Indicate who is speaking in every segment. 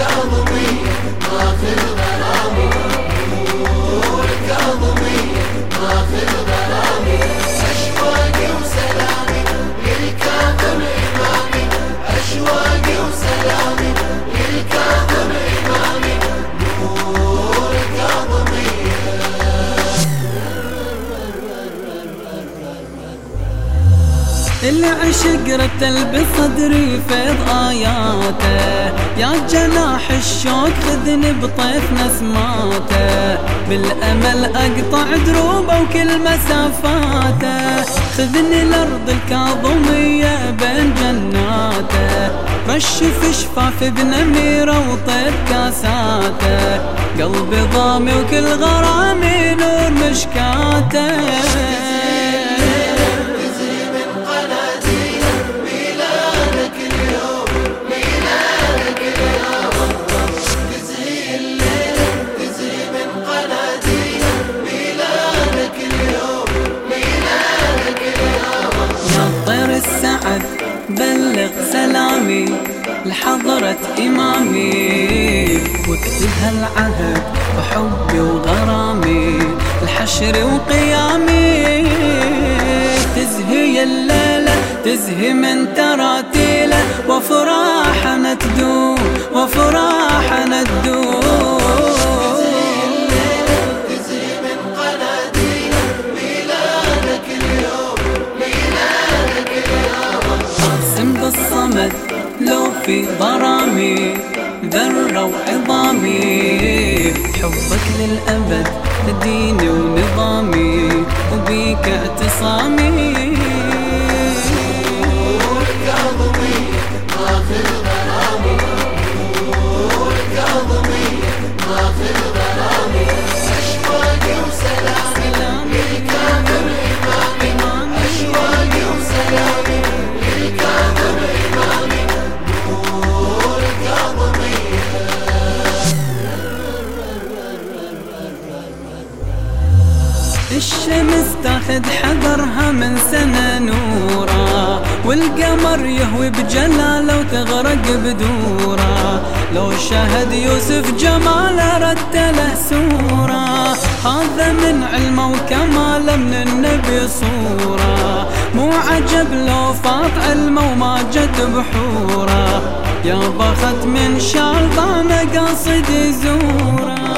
Speaker 1: I feel that I will. Lord, cover me. I feel رتل بصدري فيض آياته. يا جناح الشوق خذني بطيف نسماته. بالأمل أقطع دروبه وكل مسافاته. خذني الأرض الكاظمية بين جناته. رشف شفاف بنميرة وطيب كاساته. قلبي ضامي وكل غرامي نور مشكاته. واكتب هالعهد وحبي وغرامي الحشر وقيامي تزهي الليلة تزهي من تراتيله وفراحنا تدوم وفراحنا تدوم الصمد لو في ضرامي ذرة وعظامي حبك للأبد ديني ونظامي وبيك اعتصامي. الشمس تاخذ حذرها من سنة نورا والقمر يهوي بجلاله وتغرق بدورا لو شهد يوسف جماله رتله سورة هذا من علمه وكماله من النبي صورة مو عجب لو فاط علمه وما جت بحوره. يا بخت من شال ضامه قاصد يزوره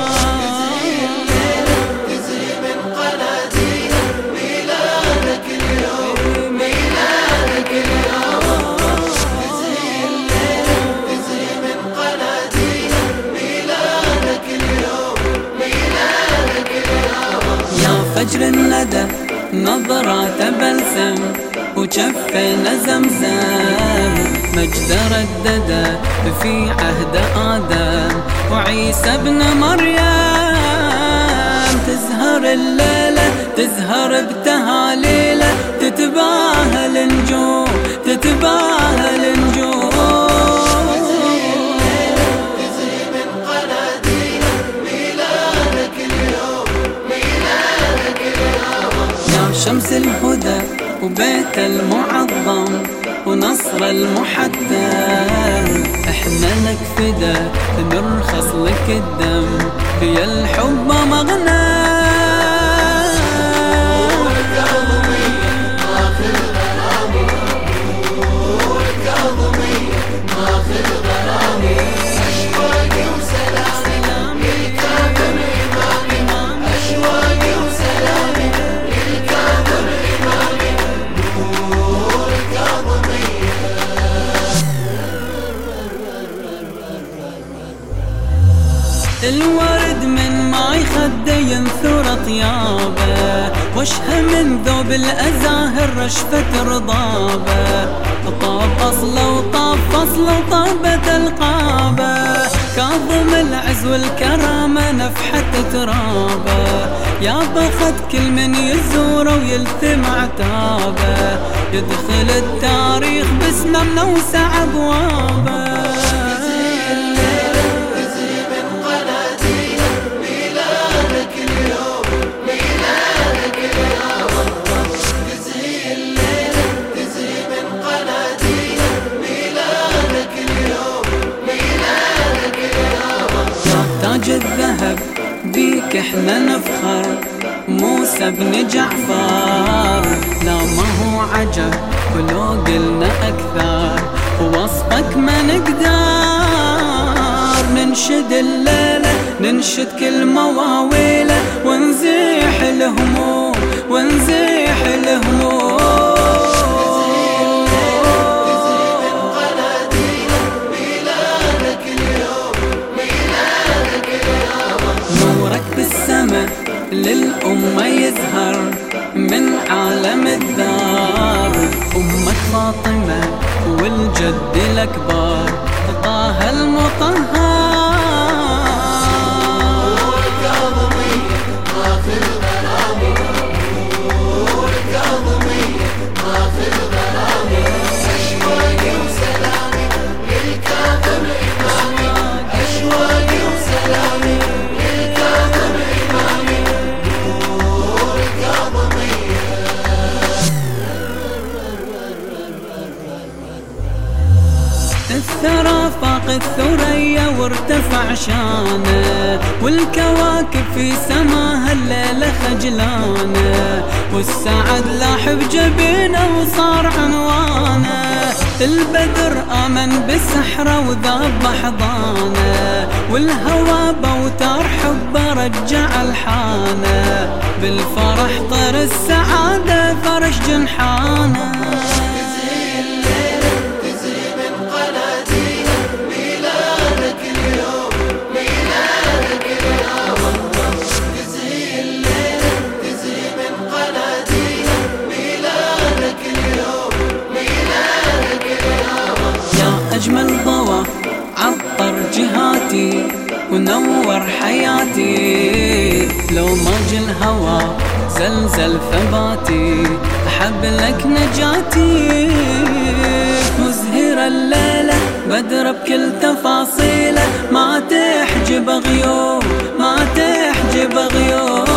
Speaker 1: الندى نظرة بلسم وجفنا زمزم. مجد ردد في عهد آدم وعيسى ابن مريم. تزهر الليلة تزهر بتهاليله تتباهى النجوم تتباهى وبيت المعظم ونصر المحتم إحنا لك فدا نرخص لك الدم يا الحب مغنى. الورد من ماي خده ينثر طيابه وشها من ذوب الأزاهر رشفة رضابه. طاب أصله وطاب فصله وطابت القابة كاظم العز والكرامة نفحة ترابه. يا بخت كل من يزوره ويلثم عتابه يدخل التاريخ باسمه منوسع أبوابه بك إحنا نفخر. موسى بن جعفر لا ما هو عجب ولو قلنا أكثر. ووصفك ما نقدر ننشد الليلة ننشد كل مواويله ونزيح الهموم ونزيح الهموم. للأمة يزهر من عالم الدار. أمك فاطمة والجد الأكبر طه المطهر وارتفع شانه والكواكب في سماها الليلة خجلانه والسعد لاح بجبينه وصار عنوانه. البدر آمن بسحره وذاب بحضانه والهوى بوتار حبه رجع ألحانه. بالفرح طر السعادة فرش جنحانه. حياتي لو موج الهوى زلزل ثباتي أحب لك نجاتي. مزهر الليلة بدر بكل تفاصيله. ما تحجب غيوم ما تحجب غيوم.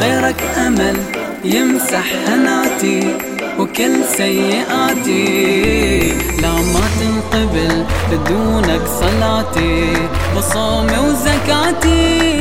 Speaker 1: غيرك أمل يمسح هناتي. وكل سيئاتي لا ما تنقبل بدونك صلاتي وصومي وزكاتي.